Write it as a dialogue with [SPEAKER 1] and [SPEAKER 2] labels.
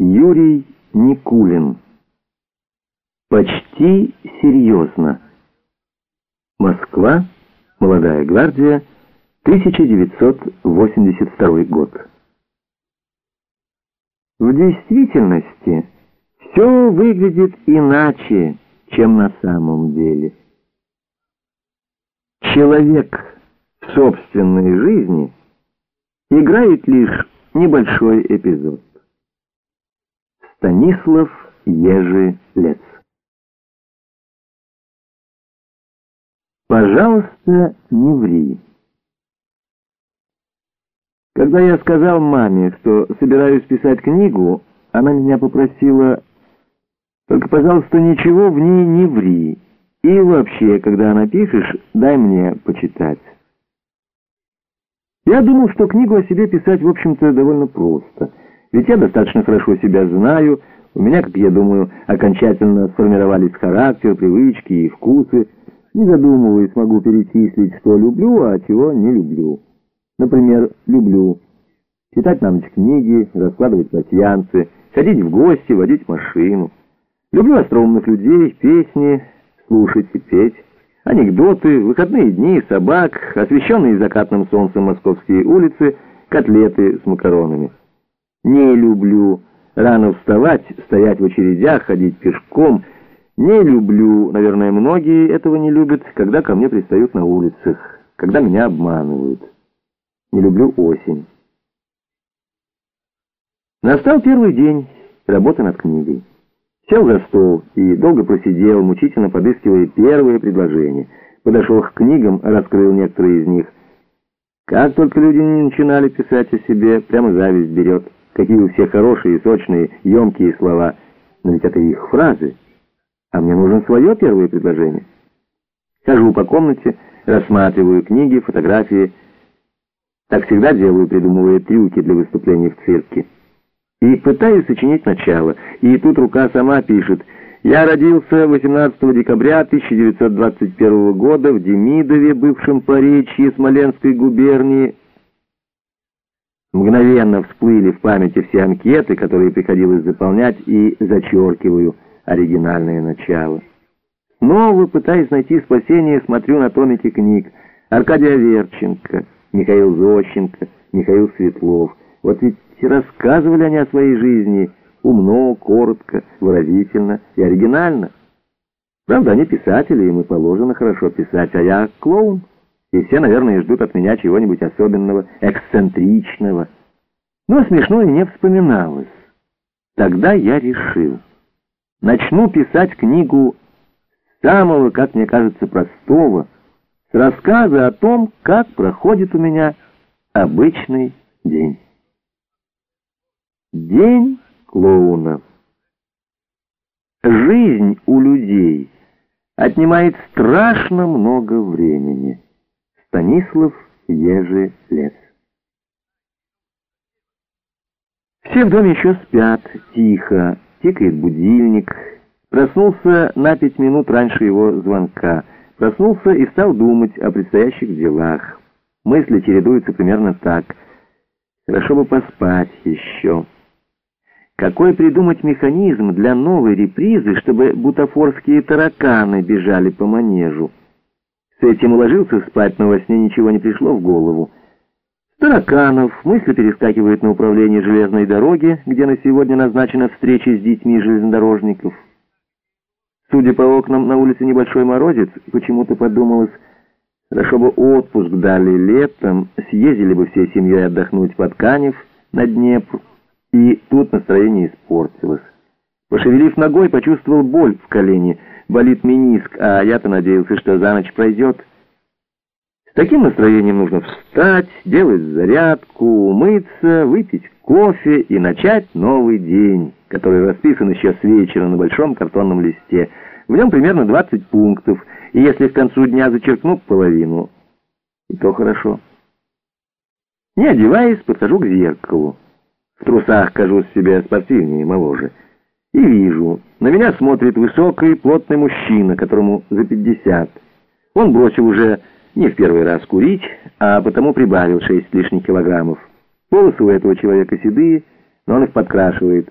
[SPEAKER 1] Юрий Никулин. Почти серьезно. Москва. Молодая гвардия. 1982 год. В действительности все выглядит иначе, чем на самом деле. Человек в собственной жизни играет лишь небольшой эпизод. Станислав Ежелец. Пожалуйста, не ври. Когда я сказал маме, что собираюсь писать книгу, она меня попросила, только, пожалуйста, ничего в ней не ври. И вообще, когда напишешь, дай мне почитать. Я думал, что книгу о себе писать, в общем-то, довольно просто — ведь я достаточно хорошо себя знаю, у меня, как я думаю, окончательно сформировались характер, привычки и вкусы. Не задумываясь, могу перечислить, что люблю, а чего не люблю. Например, люблю читать на ночь книги, раскладывать пасьянцы, ходить в гости, водить машину. Люблю остроумных людей, песни, слушать и петь, анекдоты, выходные дни, собак, освещенные закатным солнцем московские улицы, котлеты с макаронами. Не люблю рано вставать, стоять в очередях, ходить пешком. Не люблю, наверное, многие этого не любят, когда ко мне пристают на улицах, когда меня обманывают. Не люблю осень. Настал первый день работы над книгой. Сел за стол и долго просидел, мучительно подыскивая первые предложения. Подошел к книгам, раскрыл некоторые из них. Как только люди не начинали писать о себе, прямо зависть берет. Какие у всех хорошие, сочные, емкие слова. Но ведь это их фразы. А мне нужно свое первое предложение. Хожу по комнате, рассматриваю книги, фотографии. Так всегда делаю, придумывая трюки для выступлений в цирке. И пытаюсь сочинить начало. И тут рука сама пишет «Я родился 18 декабря 1921 года в Демидове, бывшем Поречье Смоленской губернии». Мгновенно всплыли в памяти все анкеты, которые приходилось заполнять, и зачеркиваю оригинальное начало. Снова, пытаясь найти спасение, смотрю на томики книг. Аркадий Аверченко, Михаил Зощенко, Михаил Светлов. Вот ведь рассказывали они о своей жизни умно, коротко, выразительно и оригинально. Правда, они писатели, им и положено хорошо писать, а я клоун и все, наверное, ждут от меня чего-нибудь особенного, эксцентричного. Но смешно и не вспоминалось. Тогда я решил. Начну писать книгу самого, как мне кажется, простого, с рассказа о том, как проходит у меня обычный день. День клоуна. Жизнь у людей отнимает страшно много времени. Станислав Ежелец. Все в доме еще спят, тихо, тикает будильник. Проснулся на пять минут раньше его звонка. Проснулся и стал думать о предстоящих делах. Мысли чередуются примерно так. Хорошо бы поспать еще. Какой придумать механизм для новой репризы, чтобы бутафорские тараканы бежали по манежу? С этим уложился спать, но во сне ничего не пришло в голову. Тараканов мысли перескакивает на управление железной дороги, где на сегодня назначена встреча с детьми железнодорожников. Судя по окнам, на улице небольшой морозец, почему-то подумалось, хорошо бы отпуск дали летом, съездили бы всей семьей отдохнуть под Канев на Днепр, и тут настроение испортилось. Пошевелив ногой, почувствовал боль в колене, болит миниск, а я-то надеялся, что за ночь пройдет. С таким настроением нужно встать, делать зарядку, умыться, выпить кофе и начать новый день, который расписан еще с вечера на большом картонном листе. В нем примерно 20 пунктов, и если к концу дня зачеркну половину, и то хорошо. Не одеваясь, подхожу к зеркалу. В трусах кажусь себе спортивнее и моложе. И вижу, на меня смотрит высокий, плотный мужчина, которому за пятьдесят. Он бросил уже не в первый раз курить, а потому прибавил шесть лишних килограммов. Волосы у этого человека седые, но он их подкрашивает.